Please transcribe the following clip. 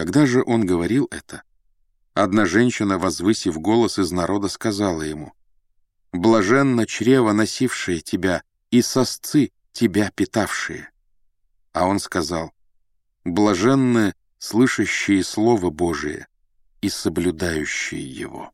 Когда же он говорил это, одна женщина, возвысив голос из народа, сказала ему, «Блаженно чрево, носившее тебя, и сосцы, тебя питавшие». А он сказал, «Блаженны слышащие Слово Божие и соблюдающие его».